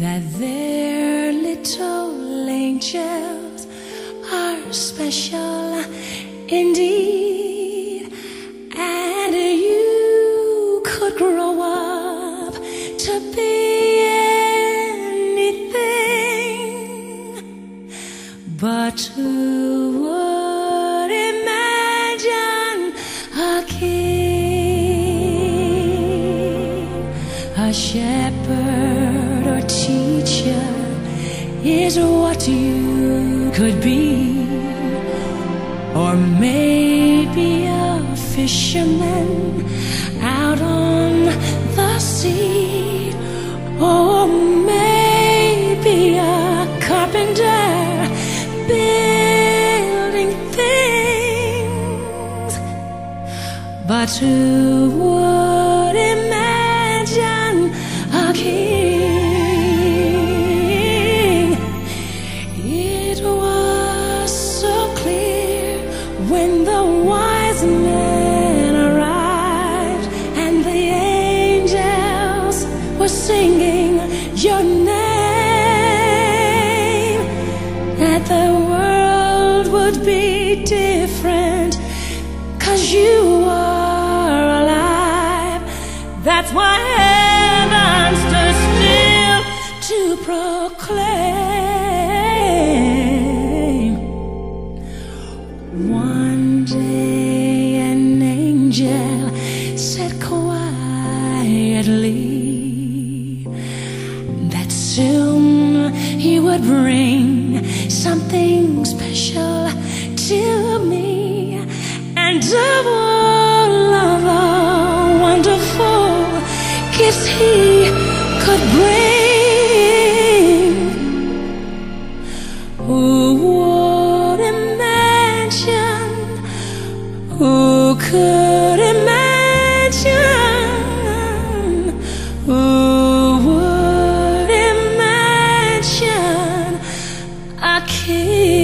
that their little angels are special indeed, and you could grow up to be anything, but who would is what you could be, or maybe a fisherman out on the sea, or maybe a carpenter building things. But who would imagine a king? When the wise men arrived and the angels were singing your name that the world would be different cause you are alive. That's why heaven stood still to proclaim soon he would bring something special to me and all of the wonderful gifts he could bring. Who would imagine? Who could I can't.